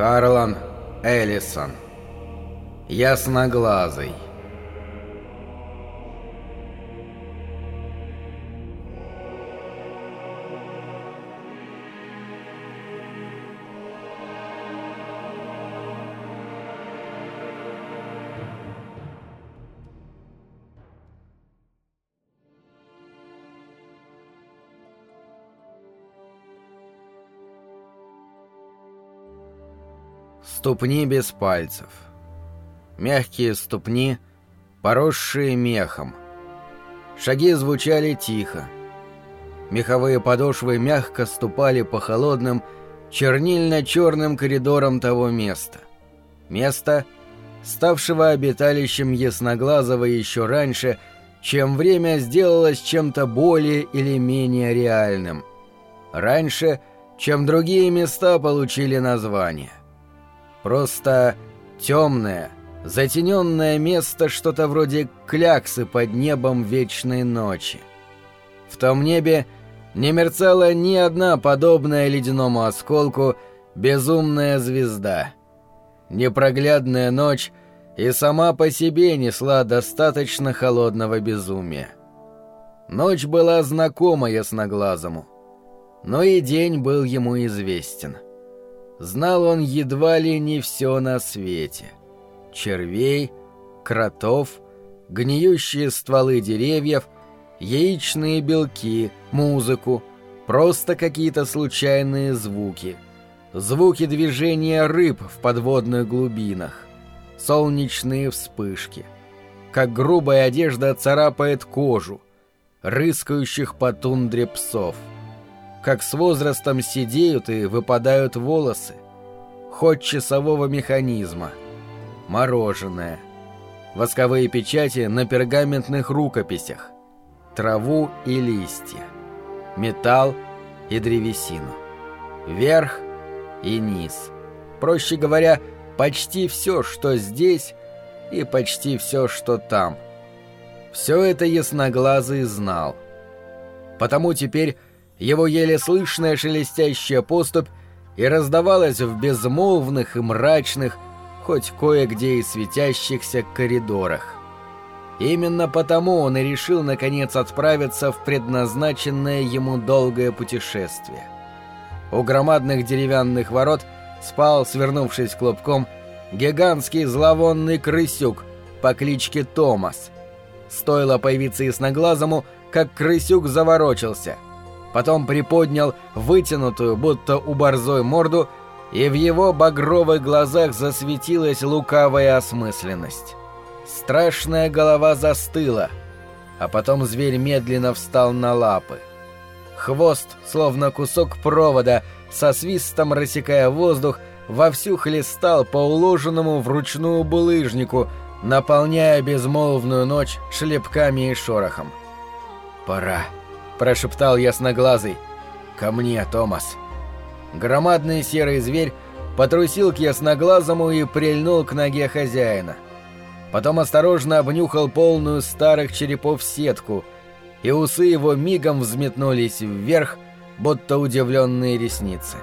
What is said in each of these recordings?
Харлан Эллисон. Ясноглазый. Ступни без пальцев. Мягкие ступни, поросшие мехом. Шаги звучали тихо. Меховые подошвы мягко ступали по холодным, чернильно-черным коридорам того места. Места, ставшего обиталищем Ясноглазого еще раньше, чем время сделалось чем-то более или менее реальным. Раньше, чем другие места получили название. Просто темное, затененное место, что-то вроде кляксы под небом вечной ночи. В том небе не мерцала ни одна подобная ледяному осколку безумная звезда. Непроглядная ночь и сама по себе несла достаточно холодного безумия. Ночь была знакома ясноглазому, но и день был ему известен — знал он едва ли не все на свете. Червей, кротов, гниющие стволы деревьев, яичные белки, музыку, просто какие-то случайные звуки. Звуки движения рыб в подводных глубинах, солнечные вспышки. Как грубая одежда царапает кожу, рыскающих по тундре псов — как с возрастом сидеют и выпадают волосы, ход часового механизма, мороженое, восковые печати на пергаментных рукописях, траву и листья, металл и древесину, верх и низ. Проще говоря, почти все, что здесь, и почти все, что там. Все это ясноглазый знал. Потому теперь его еле слышная шелестящая поступь и раздавалась в безмолвных и мрачных, хоть кое-где и светящихся коридорах. Именно потому он и решил наконец отправиться в предназначенное ему долгое путешествие. У громадных деревянных ворот спал, свернувшись клубком, гигантский зловонный крысюк по кличке Томас. Стоило появиться ясноглазому, как крысюк заворочился — потом приподнял вытянутую, будто у борзой морду, и в его багровых глазах засветилась лукавая осмысленность. Страшная голова застыла, а потом зверь медленно встал на лапы. Хвост, словно кусок провода, со свистом рассекая воздух, вовсю хлестал по уложенному вручную булыжнику, наполняя безмолвную ночь шлепками и шорохом. «Пора», прошептал ясноглазый. «Ко мне, Томас!» Громадный серый зверь потрусил к ясноглазому и прильнул к ноге хозяина. Потом осторожно обнюхал полную старых черепов сетку, и усы его мигом взметнулись вверх, будто удивленные ресницы.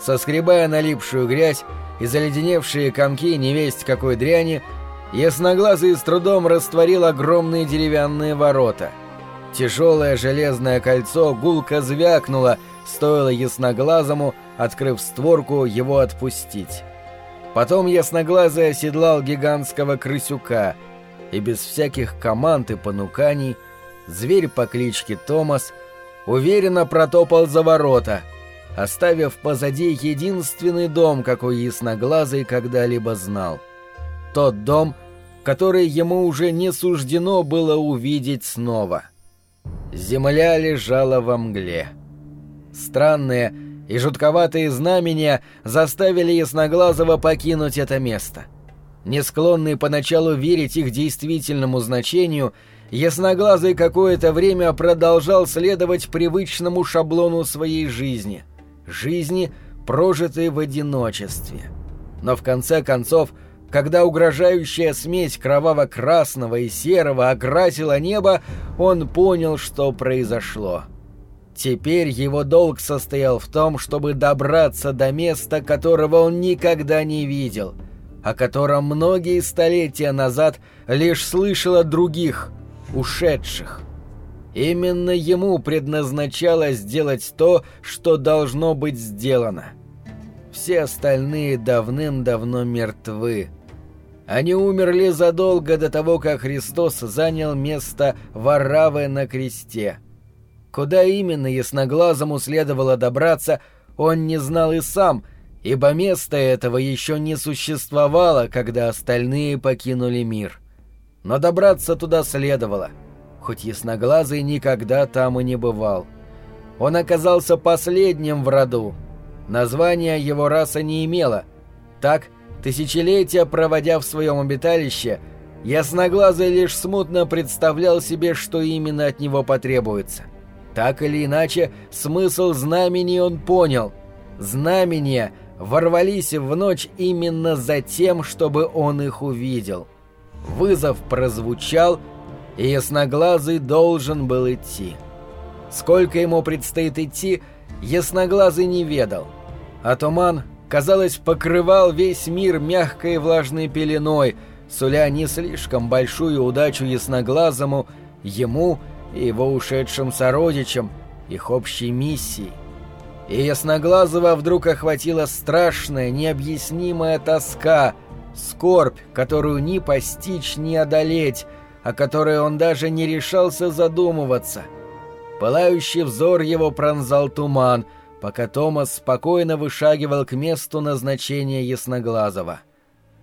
Соскребая налипшую грязь и заледеневшие комки невесть какой дряни, ясноглазый с трудом растворил огромные деревянные ворота — Тяжелое железное кольцо гулко звякнуло, стоило ясноглазому, открыв створку, его отпустить. Потом ясноглазый оседлал гигантского крысюка, и без всяких команд и понуканий зверь по кличке Томас уверенно протопал за ворота, оставив позади единственный дом, какой ясноглазый когда-либо знал. Тот дом, который ему уже не суждено было увидеть снова — Земля лежала во мгле. Странные и жутковатые знамения заставили Ясноглазого покинуть это место. Не склонный поначалу верить их действительному значению, Ясноглазый какое-то время продолжал следовать привычному шаблону своей жизни. Жизни, прожитой в одиночестве. Но в конце концов, когда угрожающая смесь кроваво-красного и серого окрасила небо, он понял, что произошло. Теперь его долг состоял в том, чтобы добраться до места, которого он никогда не видел, о котором многие столетия назад лишь слышал от других, ушедших. Именно ему предназначалось сделать то, что должно быть сделано. Все остальные давным-давно мертвы. Они умерли задолго до того, как Христос занял место Варавы на кресте. Куда именно ясноглазому следовало добраться, он не знал и сам, ибо место этого еще не существовало, когда остальные покинули мир. Но добраться туда следовало, хоть ясноглазый никогда там и не бывал. Он оказался последним в роду. Названия его раса не имела. Так, тысячелетия проводя в своем обиталище, ясноглазый лишь смутно представлял себе, что именно от него потребуется — так или иначе, смысл знамений он понял. Знамения ворвались в ночь именно за тем, чтобы он их увидел. Вызов прозвучал, и ясноглазый должен был идти. Сколько ему предстоит идти, ясноглазый не ведал. А туман, казалось, покрывал весь мир мягкой влажной пеленой, суля не слишком большую удачу ясноглазому, ему — и его ушедшим сородичам, их общей миссии. И Ясноглазого вдруг охватила страшная, необъяснимая тоска, скорбь, которую ни постичь, ни одолеть, о которой он даже не решался задумываться. Пылающий взор его пронзал туман, пока Томас спокойно вышагивал к месту назначения Ясноглазого.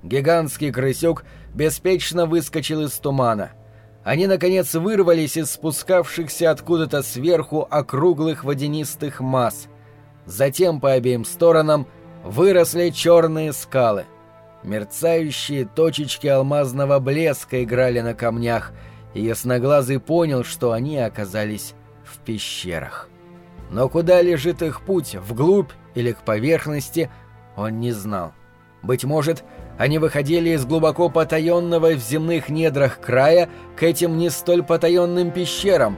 Гигантский крысюк беспечно выскочил из тумана — они, наконец, вырвались из спускавшихся откуда-то сверху округлых водянистых масс. Затем по обеим сторонам выросли черные скалы. Мерцающие точечки алмазного блеска играли на камнях, и ясноглазый понял, что они оказались в пещерах. Но куда лежит их путь, вглубь или к поверхности, он не знал. Быть может, они выходили из глубоко потаенного в земных недрах края к этим не столь потаенным пещерам.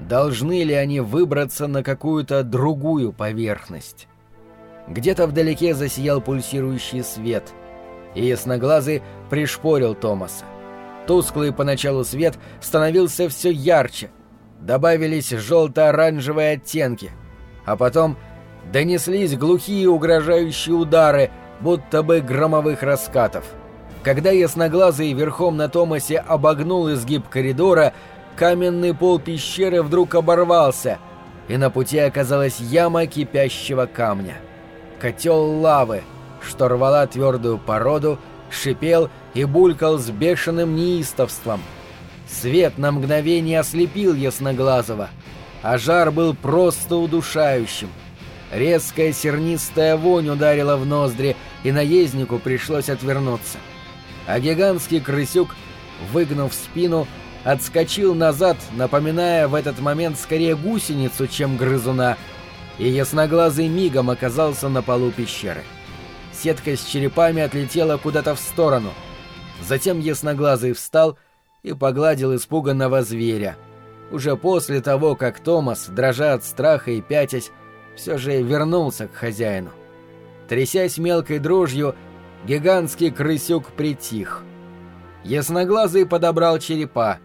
Должны ли они выбраться на какую-то другую поверхность? Где-то вдалеке засиял пульсирующий свет, и ясноглазый пришпорил Томаса. Тусклый поначалу свет становился все ярче. Добавились желто-оранжевые оттенки. А потом донеслись глухие угрожающие удары — будто бы громовых раскатов. Когда ясноглазый верхом на Томасе обогнул изгиб коридора, каменный пол пещеры вдруг оборвался, и на пути оказалась яма кипящего камня. Котел лавы, что рвала твердую породу, шипел и булькал с бешеным неистовством. Свет на мгновение ослепил ясноглазого, а жар был просто удушающим — Резкая сернистая вонь ударила в ноздри, и наезднику пришлось отвернуться. А гигантский крысюк, выгнув спину, отскочил назад, напоминая в этот момент скорее гусеницу, чем грызуна, и ясноглазый мигом оказался на полу пещеры. Сетка с черепами отлетела куда-то в сторону. Затем ясноглазый встал и погладил испуганного зверя. Уже после того, как Томас, дрожа от страха и пятясь, все же вернулся к хозяину. Трясясь мелкой дрожью, гигантский крысюк притих. Ясноглазый подобрал черепа.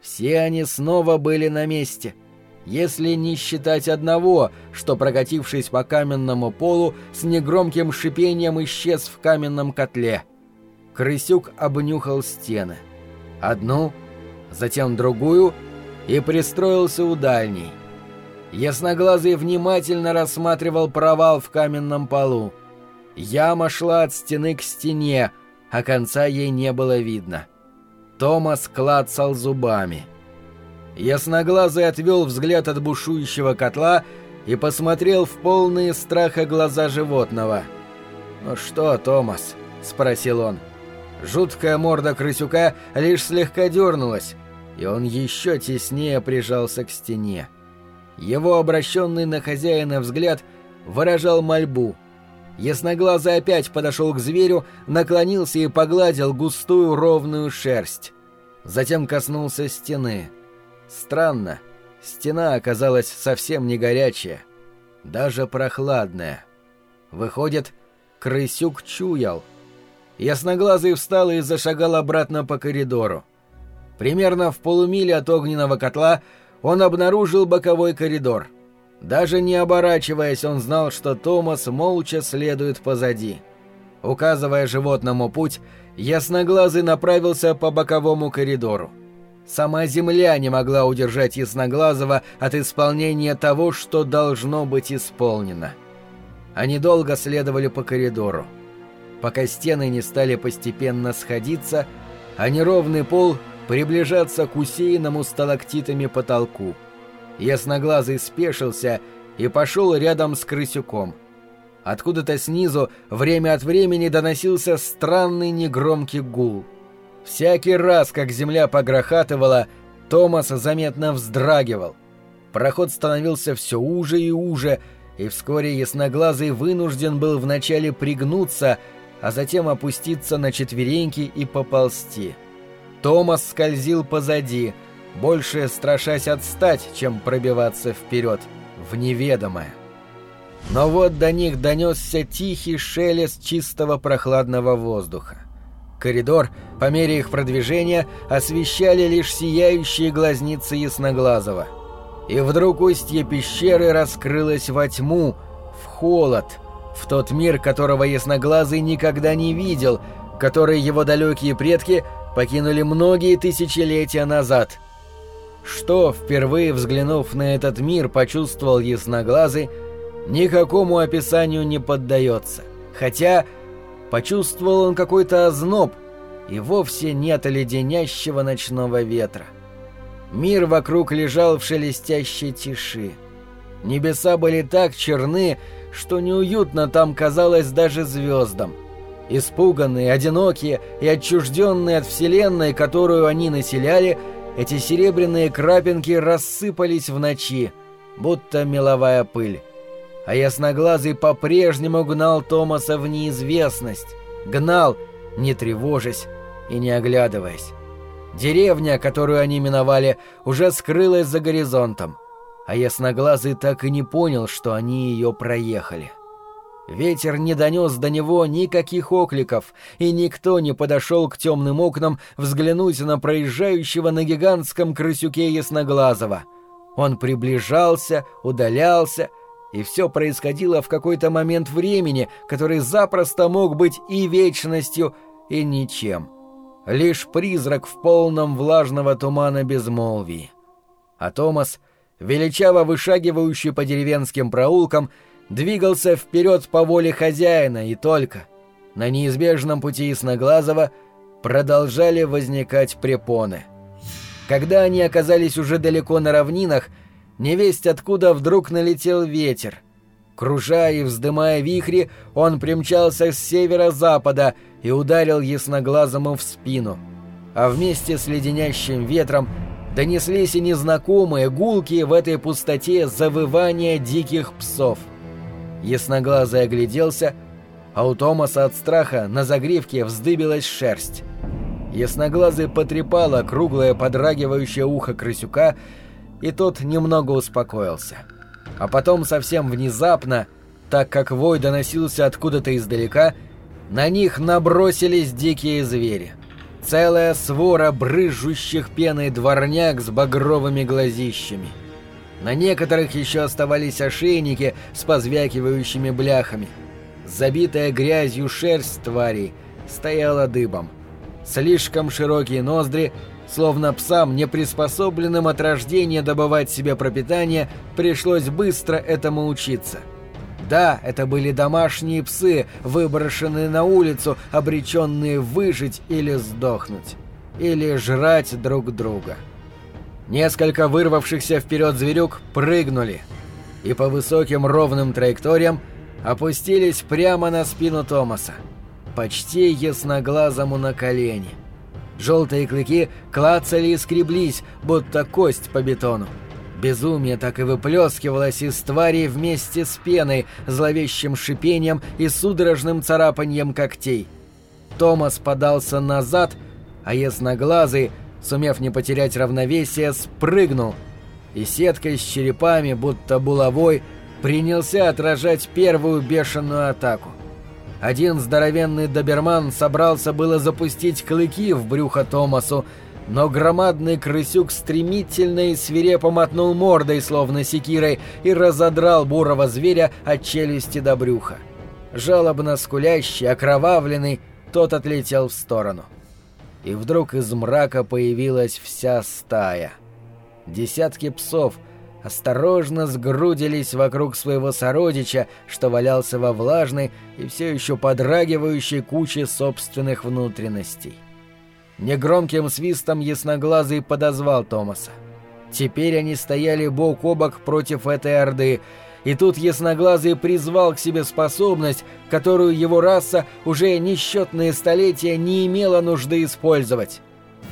Все они снова были на месте, если не считать одного, что, прокатившись по каменному полу, с негромким шипением исчез в каменном котле. Крысюк обнюхал стены. Одну, затем другую и пристроился у дальней. Ясноглазый внимательно рассматривал провал в каменном полу. Яма шла от стены к стене, а конца ей не было видно. Томас клацал зубами. Ясноглазый отвел взгляд от бушующего котла и посмотрел в полные страха глаза животного. «Ну что, Томас?» — спросил он. Жуткая морда крысюка лишь слегка дернулась, и он еще теснее прижался к стене. Его обращенный на хозяина взгляд выражал мольбу. Ясноглазый опять подошел к зверю, наклонился и погладил густую ровную шерсть. Затем коснулся стены. Странно. Стена оказалась совсем не горячая, даже прохладная. Выходит, крысюк чуял. Ясноглазый встал и зашагал обратно по коридору. Примерно в полумиле от огненного котла он обнаружил боковой коридор. Даже не оборачиваясь, он знал, что Томас молча следует позади. Указывая животному путь, Ясноглазый направился по боковому коридору. Сама земля не могла удержать Ясноглазого от исполнения того, что должно быть исполнено. Они долго следовали по коридору. Пока стены не стали постепенно сходиться, а неровный пол приближаться к усеянному сталактитами потолку. Ясноглазый спешился и пошел рядом с крысюком. Откуда-то снизу время от времени доносился странный негромкий гул. Всякий раз, как земля погрохатывала, Томас заметно вздрагивал. Проход становился все уже и уже, и вскоре ясноглазый вынужден был вначале пригнуться, а затем опуститься на четвереньки и поползти. Томас скользил позади, больше страшась отстать, чем пробиваться вперед, в неведомое. Но вот до них донесся тихий шелест чистого прохладного воздуха. Коридор, по мере их продвижения, освещали лишь сияющие глазницы Ясноглазого. И вдруг устье пещеры раскрылось во тьму, в холод, в тот мир, которого Ясноглазый никогда не видел, который его далекие предки покинули многие тысячелетия назад. Что, впервые взглянув на этот мир, почувствовал Ясноглазый, никакому описанию не поддается. Хотя почувствовал он какой-то озноб, и вовсе нет леденящего ночного ветра. Мир вокруг лежал в шелестящей тиши. Небеса были так черны, что неуютно там казалось даже звездам. Испуганные, одинокие и отчужденные от вселенной, которую они населяли, эти серебряные крапинки рассыпались в ночи, будто меловая пыль а ясноглазый по-прежнему гнал Томаса в неизвестность. Гнал, не тревожась и не оглядываясь. Деревня, которую они миновали, уже скрылась за горизонтом, а ясноглазый так и не понял, что они ее проехали. Ветер не донес до него никаких окликов, и никто не подошел к темным окнам взглянуть на проезжающего на гигантском крысюке ясноглазого. Он приближался, удалялся — и все происходило в какой-то момент времени, который запросто мог быть и вечностью, и ничем. Лишь призрак в полном влажного тумана безмолвии. А Томас, величаво вышагивающий по деревенским проулкам, двигался вперед по воле хозяина и только. На неизбежном пути Ясноглазого продолжали возникать препоны. Когда они оказались уже далеко на равнинах, невесть откуда вдруг налетел ветер. Кружа и вздымая вихри, он примчался с северо-запада и ударил ясноглазому в спину. А вместе с леденящим ветром донеслись и незнакомые гулки в этой пустоте завывания диких псов. Ясноглазый огляделся, а у Томаса от страха на загривке вздыбилась шерсть. Ясноглазый потрепало круглое подрагивающее ухо крысюка и тот немного успокоился. А потом совсем внезапно, так как вой доносился откуда-то издалека, на них набросились дикие звери. Целая свора брызжущих пеной дворняк с багровыми глазищами. На некоторых еще оставались ошейники с позвякивающими бляхами. Забитая грязью шерсть тварей стояла дыбом. Слишком широкие ноздри Словно псам, не приспособленным от рождения добывать себе пропитание, пришлось быстро этому учиться. Да, это были домашние псы, выброшенные на улицу, обреченные выжить или сдохнуть. Или жрать друг друга. Несколько вырвавшихся вперед зверюк прыгнули и по высоким ровным траекториям опустились прямо на спину Томаса, почти ясноглазому на колени. Желтые клыки клацали и скреблись, будто кость по бетону. Безумие так и выплескивалось из твари вместе с пеной, зловещим шипением и судорожным царапанием когтей. Томас подался назад, а ясноглазый, сумев не потерять равновесие, спрыгнул и сеткой с черепами, будто булавой, принялся отражать первую бешеную атаку. Один здоровенный доберман собрался было запустить клыки в брюхо Томасу, но громадный крысюк стремительно и свирепо мотнул мордой, словно секирой, и разодрал бурого зверя от челюсти до брюха. Жалобно скулящий, окровавленный, тот отлетел в сторону. И вдруг из мрака появилась вся стая. Десятки псов — осторожно сгрудились вокруг своего сородича, что валялся во влажной и все еще подрагивающей куче собственных внутренностей. Негромким свистом ясноглазый подозвал Томаса. Теперь они стояли бок о бок против этой орды, и тут ясноглазый призвал к себе способность, которую его раса уже несчетные столетия не имела нужды использовать.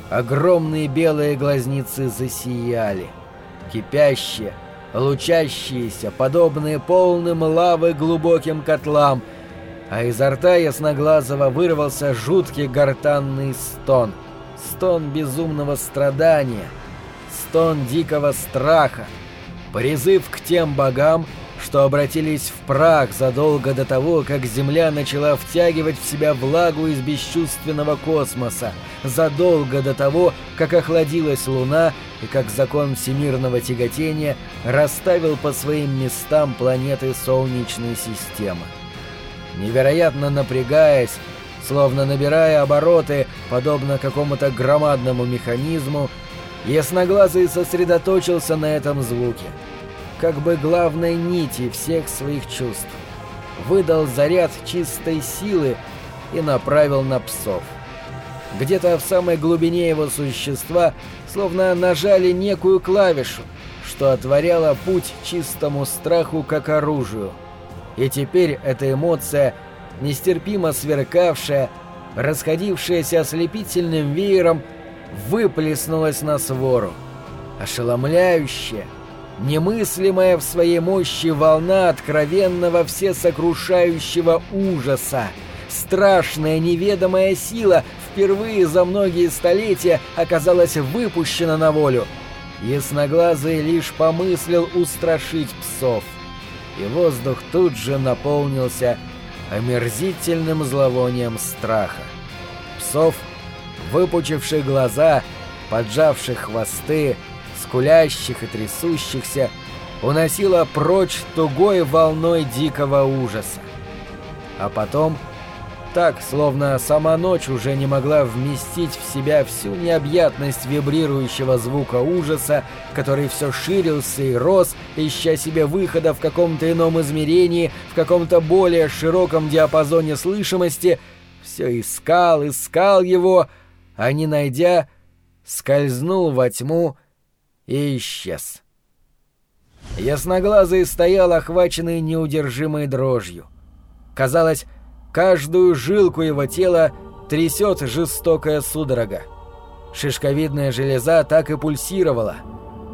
Огромные белые глазницы засияли — кипящие, лучащиеся, подобные полным лавы глубоким котлам, а изо рта ясноглазого вырвался жуткий гортанный стон. Стон безумного страдания, стон дикого страха, призыв к тем богам, что обратились в прах задолго до того, как Земля начала втягивать в себя влагу из бесчувственного космоса, задолго до того, как охладилась Луна и как закон всемирного тяготения расставил по своим местам планеты Солнечной системы. Невероятно напрягаясь, словно набирая обороты, подобно какому-то громадному механизму, ясноглазый сосредоточился на этом звуке — как бы главной нити всех своих чувств. Выдал заряд чистой силы и направил на псов. Где-то в самой глубине его существа словно нажали некую клавишу, что отворяло путь чистому страху как оружию. И теперь эта эмоция, нестерпимо сверкавшая, расходившаяся ослепительным веером, выплеснулась на свору. Ошеломляющая, немыслимая в своей мощи волна откровенного всесокрушающего ужаса. Страшная неведомая сила впервые за многие столетия оказалась выпущена на волю. Ясноглазый лишь помыслил устрашить псов. И воздух тут же наполнился омерзительным зловонием страха. Псов, выпучивших глаза, поджавших хвосты, скулящих и трясущихся, уносила прочь тугой волной дикого ужаса. А потом, так, словно сама ночь уже не могла вместить в себя всю необъятность вибрирующего звука ужаса, который все ширился и рос, ища себе выхода в каком-то ином измерении, в каком-то более широком диапазоне слышимости, все искал, искал его, а не найдя, скользнул во тьму, и исчез. Ясноглазый стоял охваченный неудержимой дрожью. Казалось, каждую жилку его тела трясет жестокая судорога. Шишковидная железа так и пульсировала,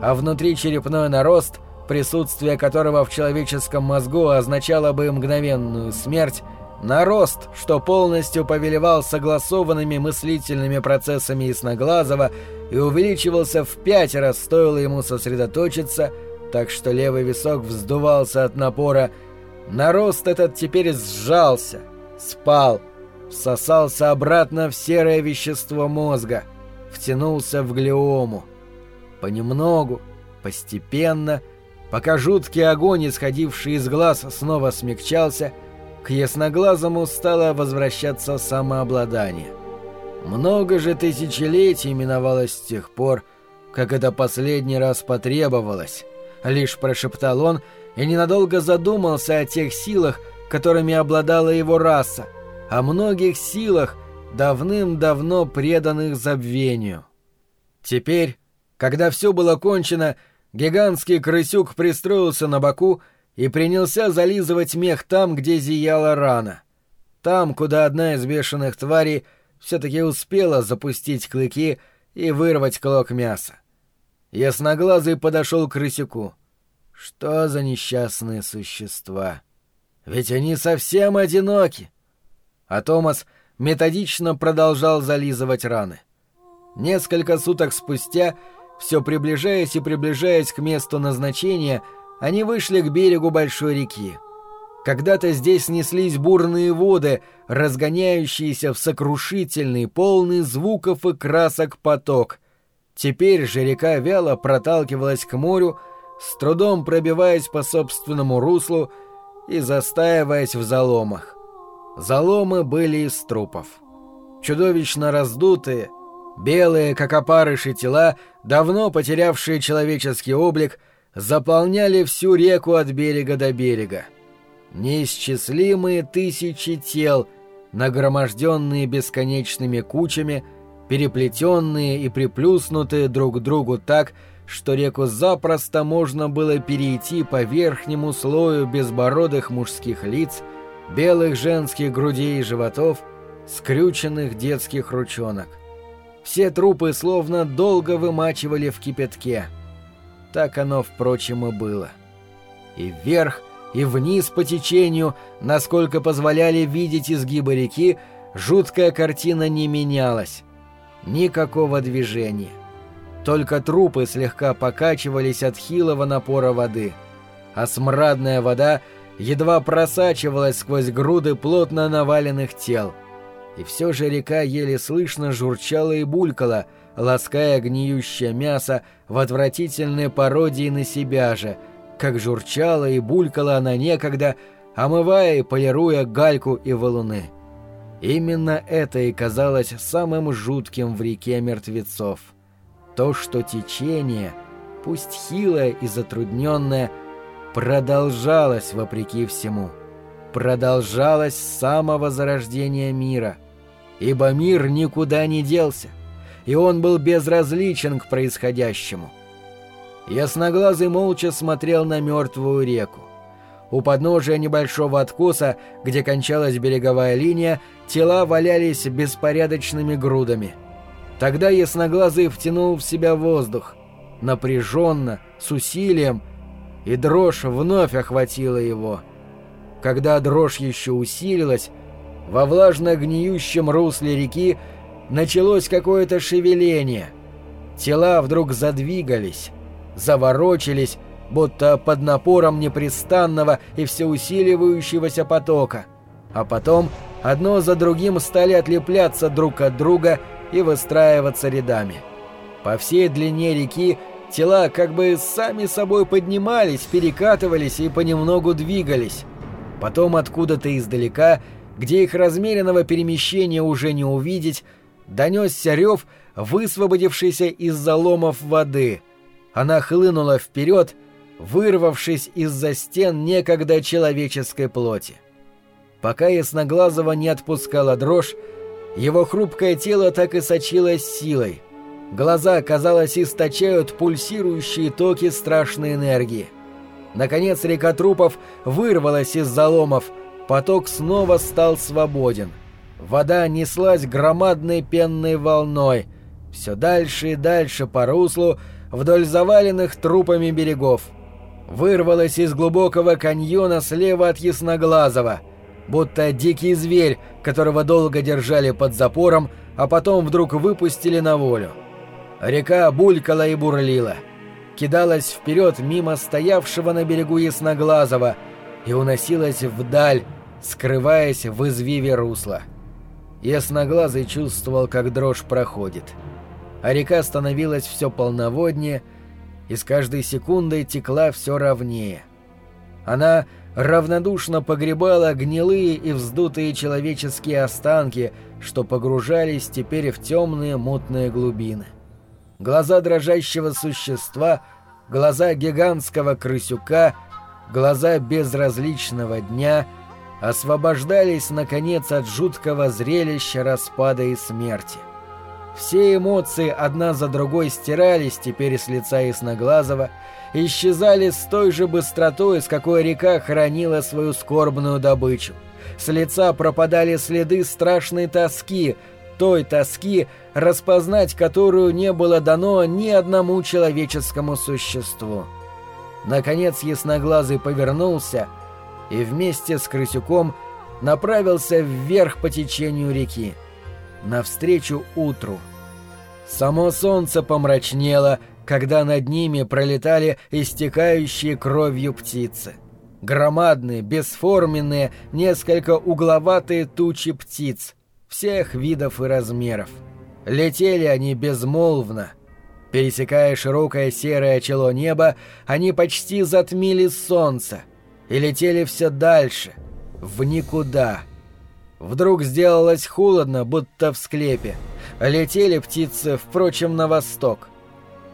а внутри черепной нарост, присутствие которого в человеческом мозгу означало бы мгновенную смерть, нарост, что полностью повелевал согласованными мыслительными процессами Ясноглазого и увеличивался в пять раз, стоило ему сосредоточиться, так что левый висок вздувался от напора. Нарост этот теперь сжался, спал, всосался обратно в серое вещество мозга, втянулся в глиому. Понемногу, постепенно, пока жуткий огонь, исходивший из глаз, снова смягчался, к ясноглазому стало возвращаться самообладание. Много же тысячелетий миновалось с тех пор, как это последний раз потребовалось. Лишь прошептал он и ненадолго задумался о тех силах, которыми обладала его раса, о многих силах, давным-давно преданных забвению. Теперь, когда все было кончено, гигантский крысюк пристроился на боку и принялся зализывать мех там, где зияла рана. Там, куда одна из бешеных тварей — все-таки успела запустить клыки и вырвать клок мяса. Ясноглазый подошел к рысяку. Что за несчастные существа? Ведь они совсем одиноки. А Томас методично продолжал зализывать раны. Несколько суток спустя все приближаясь и приближаясь к месту назначения, они вышли к берегу большой реки. Когда-то здесь неслись бурные воды, разгоняющиеся в сокрушительный, полный звуков и красок поток. Теперь же река вяло проталкивалась к морю, с трудом пробиваясь по собственному руслу и застаиваясь в заломах. Заломы были из трупов. Чудовищно раздутые, белые, как опарыши тела, давно потерявшие человеческий облик, заполняли всю реку от берега до берега. Неисчислимые тысячи тел, нагроможденные бесконечными кучами, переплетенные и приплюснутые друг к другу так, что реку запросто можно было перейти по верхнему слою безбородых мужских лиц, белых женских грудей и животов, скрюченных детских ручонок. Все трупы словно долго вымачивали в кипятке. Так оно, впрочем, и было. И вверх, и вниз по течению, насколько позволяли видеть изгибы реки, жуткая картина не менялась. Никакого движения. Только трупы слегка покачивались от хилого напора воды, а смрадная вода едва просачивалась сквозь груды плотно наваленных тел. И все же река еле слышно журчала и булькала, лаская гниющее мясо в отвратительной пародии на себя же, как журчала и булькала она некогда, омывая и полируя гальку и валуны. Именно это и казалось самым жутким в реке мертвецов — то, что течение, пусть хилое и затрудненное, продолжалось вопреки всему. Продолжалось с самого зарождения мира. Ибо мир никуда не делся, и он был безразличен к происходящему. Ясноглазый молча смотрел на мертвую реку. У подножия небольшого откоса, где кончалась береговая линия, тела валялись беспорядочными грудами — Тогда ясноглазый втянул в себя воздух, напряженно, с усилием, и дрожь вновь охватила его. Когда дрожь еще усилилась, во влажно-гниющем русле реки началось какое-то шевеление. Тела вдруг задвигались, заворочились, будто под напором непрестанного и всеусиливающегося потока. А потом одно за другим стали отлепляться друг от друга и выстраиваться рядами. По всей длине реки тела как бы сами собой поднимались, перекатывались и понемногу двигались. Потом откуда-то издалека, где их размеренного перемещения уже не увидеть, донесся рев, высвободившийся из заломов воды. Она хлынула вперед, вырвавшись из-за стен некогда человеческой плоти. Пока Ясноглазого не отпускала дрожь, его хрупкое тело так и сочилось силой. Глаза, казалось, источают пульсирующие токи страшной энергии. Наконец река трупов вырвалась из заломов, поток снова стал свободен. Вода неслась громадной пенной волной, все дальше и дальше по руслу, вдоль заваленных трупами берегов. Вырвалась из глубокого каньона слева от Ясноглазого — будто дикий зверь, которого долго держали под запором, а потом вдруг выпустили на волю. Река булькала и бурлила, кидалась вперед мимо стоявшего на берегу Ясноглазого и уносилась вдаль, скрываясь в извиве русла. Ясноглазый чувствовал, как дрожь проходит. А река становилась все полноводнее, и с каждой секундой текла все ровнее. Она равнодушно погребала гнилые и вздутые человеческие останки, что погружались теперь в темные мутные глубины. Глаза дрожащего существа, глаза гигантского крысюка, глаза безразличного дня освобождались, наконец, от жуткого зрелища распада и смерти. Все эмоции одна за другой стирались теперь с лица Ясноглазого, исчезали с той же быстротой, с какой река хранила свою скорбную добычу. С лица пропадали следы страшной тоски, той тоски, распознать которую не было дано ни одному человеческому существу. Наконец ясноглазый повернулся и вместе с крысюком направился вверх по течению реки, навстречу утру. Само солнце помрачнело, когда над ними пролетали истекающие кровью птицы. Громадные, бесформенные, несколько угловатые тучи птиц, всех видов и размеров. Летели они безмолвно. Пересекая широкое серое чело неба, они почти затмили солнце и летели все дальше, в никуда. Вдруг сделалось холодно, будто в склепе. Летели птицы, впрочем, на восток.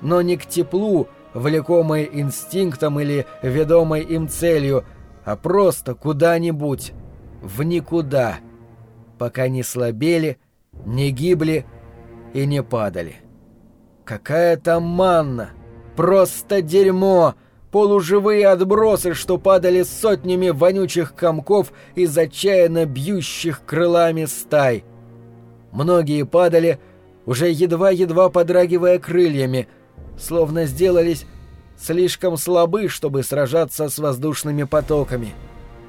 Но не к теплу, влекомой инстинктом или ведомой им целью, а просто куда-нибудь, в никуда, пока не слабели, не гибли и не падали. Какая там манна! Просто дерьмо! Полуживые отбросы, что падали сотнями вонючих комков из отчаянно бьющих крылами стай. Многие падали, уже едва-едва подрагивая крыльями, словно сделались слишком слабы, чтобы сражаться с воздушными потоками.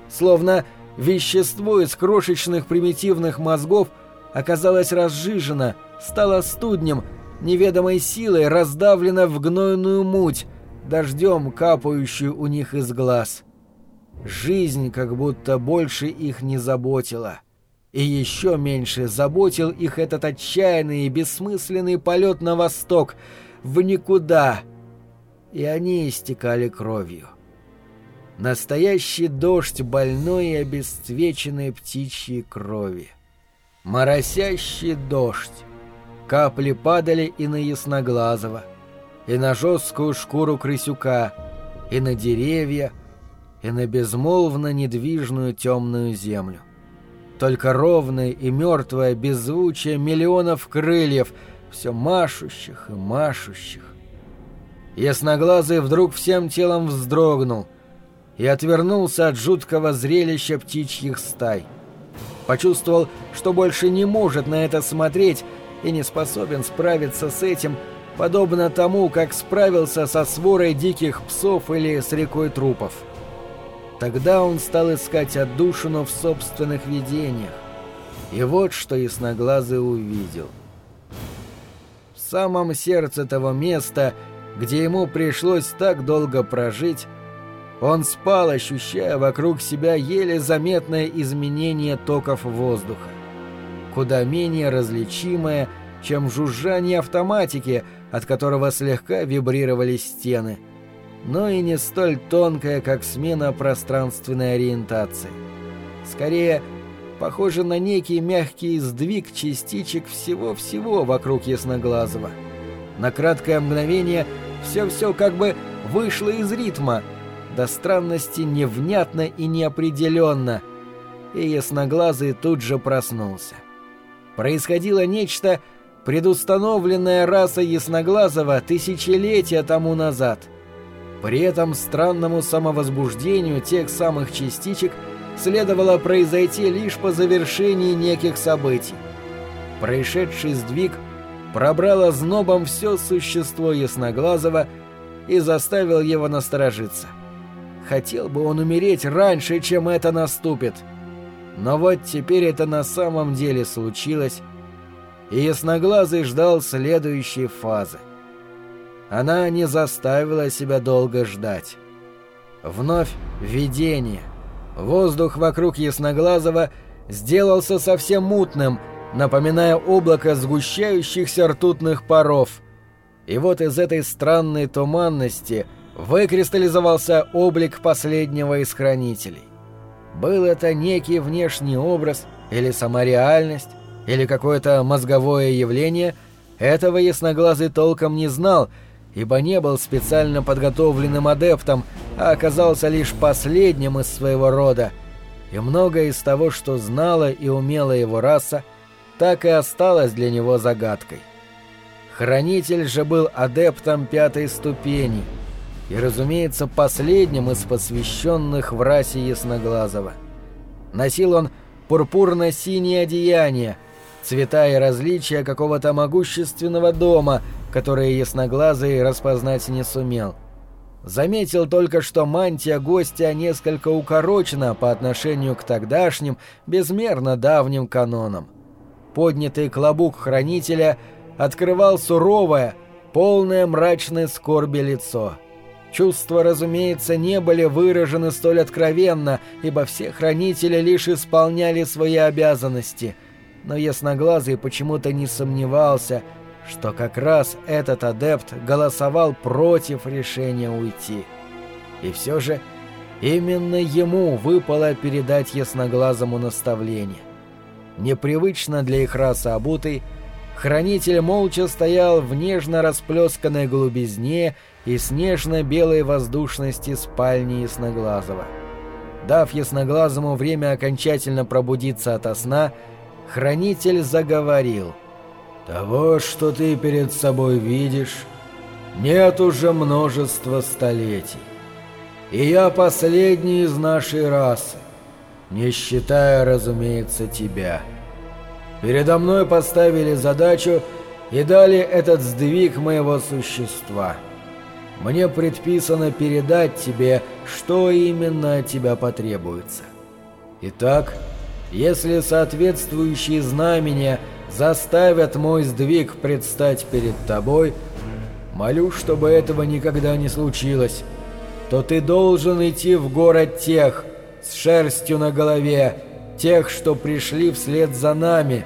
Словно вещество из крошечных примитивных мозгов оказалось разжижено, стало студнем, неведомой силой раздавлено в гнойную муть, дождем капающую у них из глаз. Жизнь как будто больше их не заботила. И еще меньше заботил их этот отчаянный и бессмысленный полет на восток, в никуда. И они истекали кровью. Настоящий дождь больной и обесцвеченной птичьей крови. Моросящий дождь. Капли падали и на ясноглазого, и на жесткую шкуру крысюка, и на деревья, и на безмолвно недвижную темную землю. Только ровное и мертвое беззвучие миллионов крыльев, все машущих и машущих. Ясноглазый вдруг всем телом вздрогнул и отвернулся от жуткого зрелища птичьих стай. Почувствовал, что больше не может на это смотреть и не способен справиться с этим, подобно тому, как справился со сворой диких псов или с рекой трупов. Тогда он стал искать отдушину в собственных видениях. И вот что ясноглазый увидел. Самом сердце того места, где ему пришлось так долго прожить, он спал, ощущая вокруг себя еле заметное изменение токов воздуха. Куда менее различимое, чем жужжание автоматики, от которого слегка вибрировали стены – но и не столь тонкая, как смена пространственной ориентации. Скорее, похоже на некий мягкий сдвиг частичек всего-всего вокруг Ясноглазого. На краткое мгновение все-все как бы вышло из ритма, до странности невнятно и неопределенно, и Ясноглазый тут же проснулся. Происходило нечто, предустановленное расой Ясноглазого тысячелетия тому назад — при этом странному самовозбуждению тех самых частичек следовало произойти лишь по завершении неких событий. Происшедший сдвиг пробрало знобом все существо Ясноглазого и заставил его насторожиться. Хотел бы он умереть раньше, чем это наступит. Но вот теперь это на самом деле случилось, и Ясноглазый ждал следующей фазы она не заставила себя долго ждать. Вновь видение. Воздух вокруг Ясноглазого сделался совсем мутным, напоминая облако сгущающихся ртутных паров. И вот из этой странной туманности выкристаллизовался облик последнего из хранителей. Был это некий внешний образ, или сама реальность, или какое-то мозговое явление, этого ясноглазый толком не знал — ибо не был специально подготовленным адептом, а оказался лишь последним из своего рода, и многое из того, что знала и умела его раса, так и осталось для него загадкой. Хранитель же был адептом пятой ступени и, разумеется, последним из посвященных в расе Ясноглазого. Носил он пурпурно-синее одеяние, цвета и различия какого-то могущественного дома — которые ясноглазый распознать не сумел. Заметил только, что мантия гостя несколько укорочена по отношению к тогдашним, безмерно давним канонам. Поднятый клобук хранителя открывал суровое, полное мрачной скорби лицо. Чувства, разумеется, не были выражены столь откровенно, ибо все хранители лишь исполняли свои обязанности. Но ясноглазый почему-то не сомневался, что как раз этот адепт голосовал против решения уйти. И все же именно ему выпало передать ясноглазому наставление. Непривычно для их расы обутый, хранитель молча стоял в нежно расплесканной голубизне и снежно-белой воздушности спальни Ясноглазого. Дав Ясноглазому время окончательно пробудиться ото сна, хранитель заговорил. «Того, что ты перед собой видишь, нет уже множества столетий. И я последний из нашей расы, не считая, разумеется, тебя. Передо мной поставили задачу и дали этот сдвиг моего существа». Мне предписано передать тебе, что именно от тебя потребуется. Итак, если соответствующие знамения заставят мой сдвиг предстать перед тобой, молю, чтобы этого никогда не случилось, то ты должен идти в город тех, с шерстью на голове, тех, что пришли вслед за нами,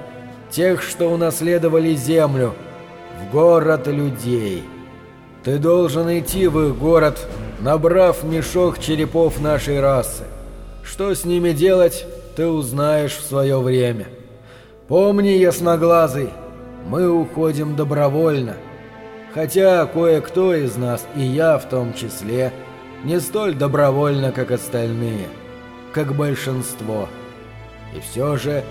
тех, что унаследовали землю, в город людей». Ты должен идти в их город, набрав мешок черепов нашей расы. Что с ними делать, ты узнаешь в свое время. Помни, ясноглазый, мы уходим добровольно. Хотя кое-кто из нас, и я в том числе, не столь добровольно, как остальные, как большинство. И все же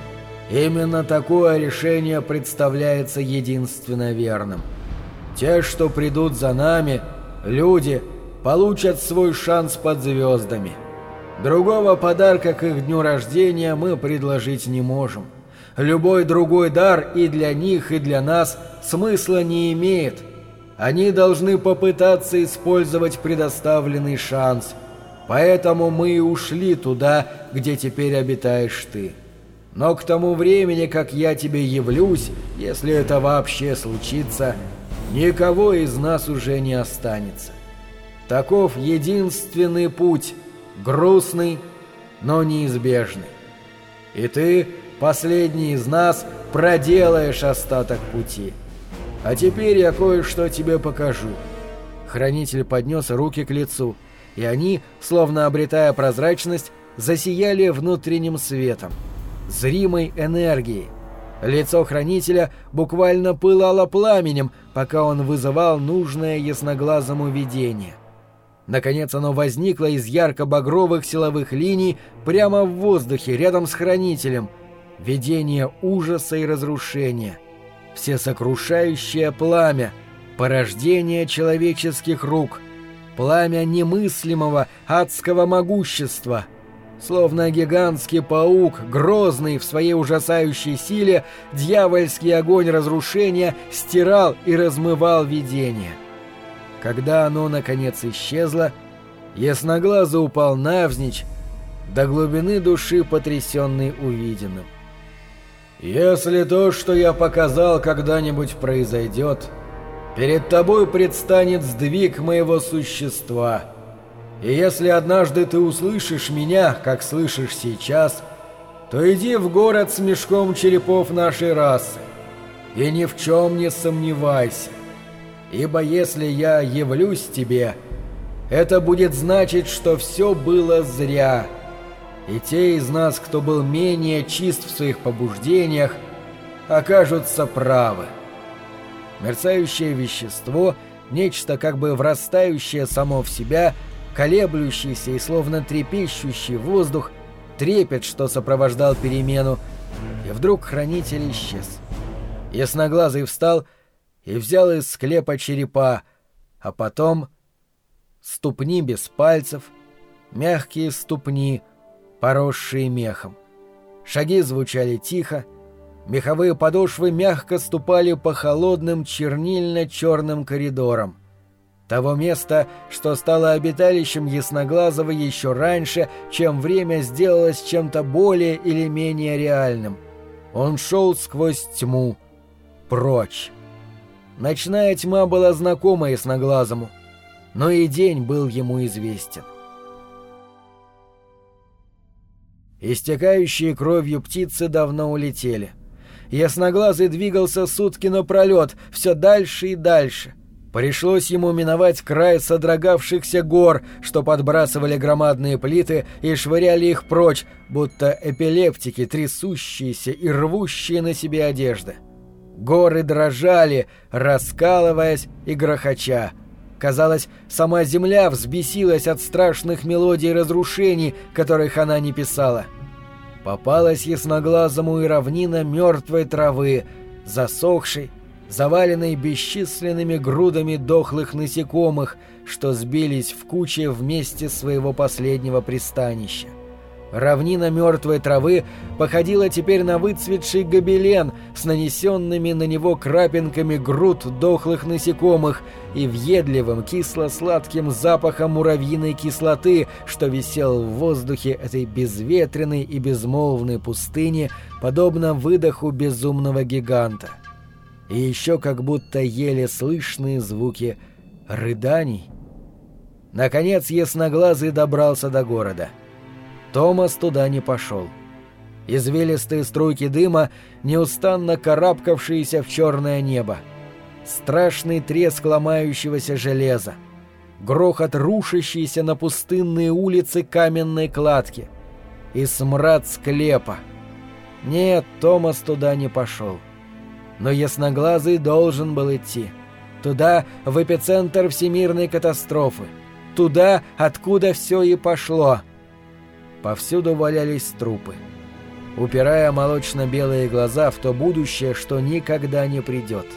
именно такое решение представляется единственно верным. Те, что придут за нами, люди, получат свой шанс под звездами. Другого подарка к их дню рождения мы предложить не можем. Любой другой дар и для них, и для нас смысла не имеет. Они должны попытаться использовать предоставленный шанс. Поэтому мы и ушли туда, где теперь обитаешь ты. Но к тому времени, как я тебе явлюсь, если это вообще случится, никого из нас уже не останется. Таков единственный путь, грустный, но неизбежный. И ты, последний из нас, проделаешь остаток пути. А теперь я кое-что тебе покажу. Хранитель поднес руки к лицу, и они, словно обретая прозрачность, засияли внутренним светом, зримой энергией, Лицо хранителя буквально пылало пламенем, пока он вызывал нужное ясноглазому видение. Наконец оно возникло из ярко-багровых силовых линий прямо в воздухе рядом с хранителем. Видение ужаса и разрушения. Всесокрушающее пламя. Порождение человеческих рук. Пламя немыслимого адского могущества — Словно гигантский паук, грозный в своей ужасающей силе, дьявольский огонь разрушения стирал и размывал видение. Когда оно, наконец, исчезло, ясноглазо упал навзничь, до глубины души потрясенный увиденным. «Если то, что я показал, когда-нибудь произойдет, перед тобой предстанет сдвиг моего существа», и если однажды ты услышишь меня, как слышишь сейчас, то иди в город с мешком черепов нашей расы. И ни в чем не сомневайся. Ибо если я явлюсь тебе, это будет значить, что все было зря. И те из нас, кто был менее чист в своих побуждениях, окажутся правы. Мерцающее вещество, нечто как бы врастающее само в себя – колеблющийся и словно трепещущий воздух, трепет, что сопровождал перемену, и вдруг хранитель исчез. Ясноглазый встал и взял из склепа черепа, а потом ступни без пальцев, мягкие ступни, поросшие мехом. Шаги звучали тихо, меховые подошвы мягко ступали по холодным чернильно-черным коридорам того места, что стало обиталищем Ясноглазого еще раньше, чем время сделалось чем-то более или менее реальным. Он шел сквозь тьму, прочь. Ночная тьма была знакома ясноглазому, но и день был ему известен. Истекающие кровью птицы давно улетели. Ясноглазый двигался сутки напролет, все дальше и дальше. Пришлось ему миновать край содрогавшихся гор, что подбрасывали громадные плиты и швыряли их прочь, будто эпилептики, трясущиеся и рвущие на себе одежды. Горы дрожали, раскалываясь и грохоча. Казалось, сама земля взбесилась от страшных мелодий разрушений, которых она не писала. Попалась ясноглазому и равнина мертвой травы, засохшей, заваленной бесчисленными грудами дохлых насекомых, что сбились в кучи вместе своего последнего пристанища. Равнина мертвой травы походила теперь на выцветший гобелен с нанесенными на него крапинками груд дохлых насекомых и въедливым кисло-сладким запахом муравьиной кислоты, что висел в воздухе этой безветренной и безмолвной пустыни, подобно выдоху безумного гиганта. И еще как будто еле слышные звуки рыданий. Наконец ясноглазый добрался до города — Томас туда не пошел. Извилистые струйки дыма, неустанно карабкавшиеся в черное небо. Страшный треск ломающегося железа. Грохот рушащейся на пустынные улицы каменной кладки. И смрад склепа. Нет, Томас туда не пошел. Но ясноглазый должен был идти. Туда, в эпицентр всемирной катастрофы. Туда, откуда все и пошло — Повсюду валялись трупы, упирая молочно-белые глаза в то будущее, что никогда не придет.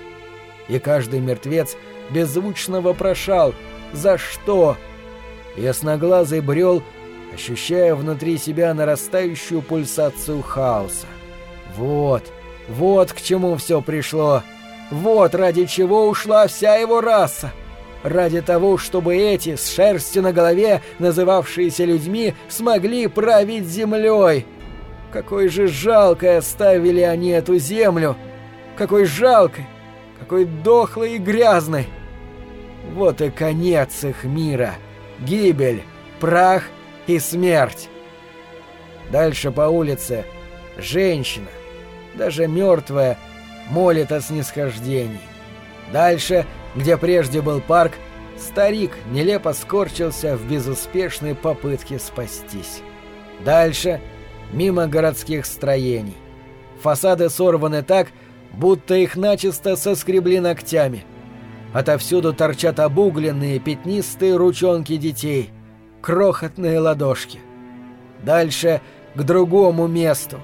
И каждый мертвец беззвучно вопрошал «За что?». Ясноглазый брел, ощущая внутри себя нарастающую пульсацию хаоса. Вот, вот к чему все пришло. Вот ради чего ушла вся его раса ради того, чтобы эти с шерстью на голове, называвшиеся людьми, смогли править землей. Какой же жалкой оставили они эту землю! Какой жалкой! Какой дохлой и грязной! Вот и конец их мира! Гибель, прах и смерть! Дальше по улице женщина, даже мертвая, молит о снисхождении. Дальше — где прежде был парк, старик нелепо скорчился в безуспешной попытке спастись. Дальше мимо городских строений. Фасады сорваны так, будто их начисто соскребли ногтями. Отовсюду торчат обугленные пятнистые ручонки детей, крохотные ладошки. Дальше к другому месту,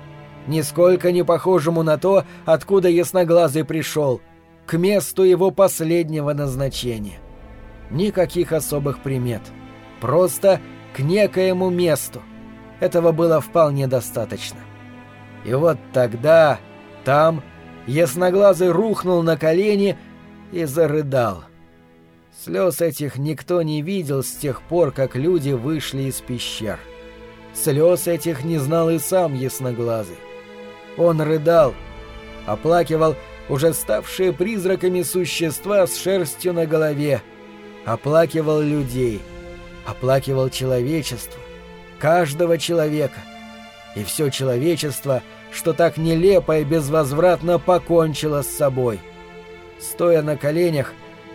нисколько не похожему на то, откуда ясноглазый пришел — к месту его последнего назначения. Никаких особых примет. Просто к некоему месту. Этого было вполне достаточно. И вот тогда, там, ясноглазый рухнул на колени и зарыдал. Слез этих никто не видел с тех пор, как люди вышли из пещер. Слез этих не знал и сам ясноглазый. Он рыдал, оплакивал уже ставшие призраками существа с шерстью на голове, оплакивал людей, оплакивал человечество, каждого человека, и все человечество, что так нелепо и безвозвратно покончило с собой. Стоя на коленях,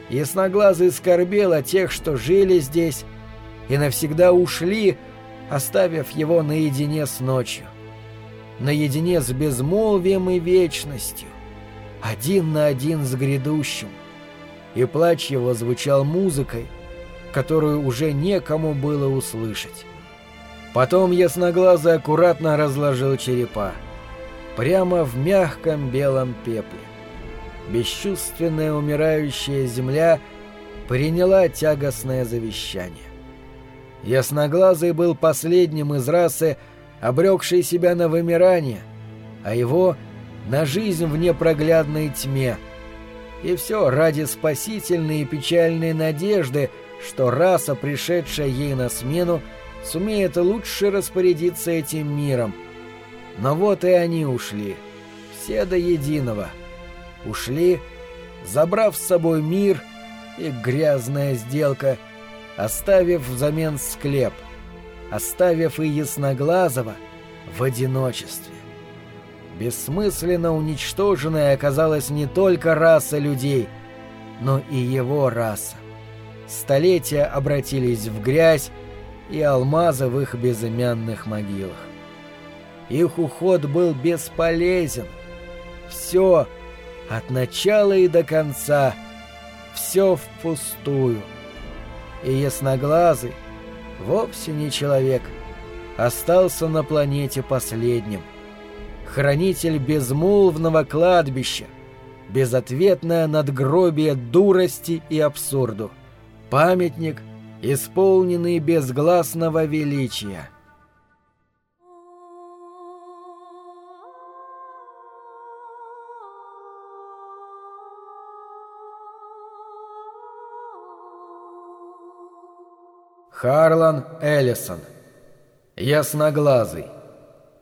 ясноглазый скорбел о тех, что жили здесь и навсегда ушли, оставив его наедине с ночью, наедине с безмолвием и вечностью один на один с грядущим. И плач его звучал музыкой, которую уже некому было услышать. Потом ясноглазый аккуратно разложил черепа. Прямо в мягком белом пепле. Бесчувственная умирающая земля приняла тягостное завещание. Ясноглазый был последним из расы, обрекший себя на вымирание, а его — на жизнь в непроглядной тьме. И все ради спасительной и печальной надежды, что раса, пришедшая ей на смену, сумеет лучше распорядиться этим миром. Но вот и они ушли. Все до единого. Ушли забрав с собой мир и грязная сделка, оставив взамен склеп, оставив и Ясноглазого в одиночестве. Бессмысленно уничтоженной оказалась не только раса людей, но и его раса. Столетия обратились в грязь и алмазы в их безымянных могилах. Их уход был бесполезен. Все от начала и до конца, все впустую. И ясноглазый, вовсе не человек, остался на планете последним. Хранитель безмолвного кладбища, безответное надгробие дурости и абсурду. Памятник, исполненный безгласного величия. Харлан Эллисон. Ясноглазый.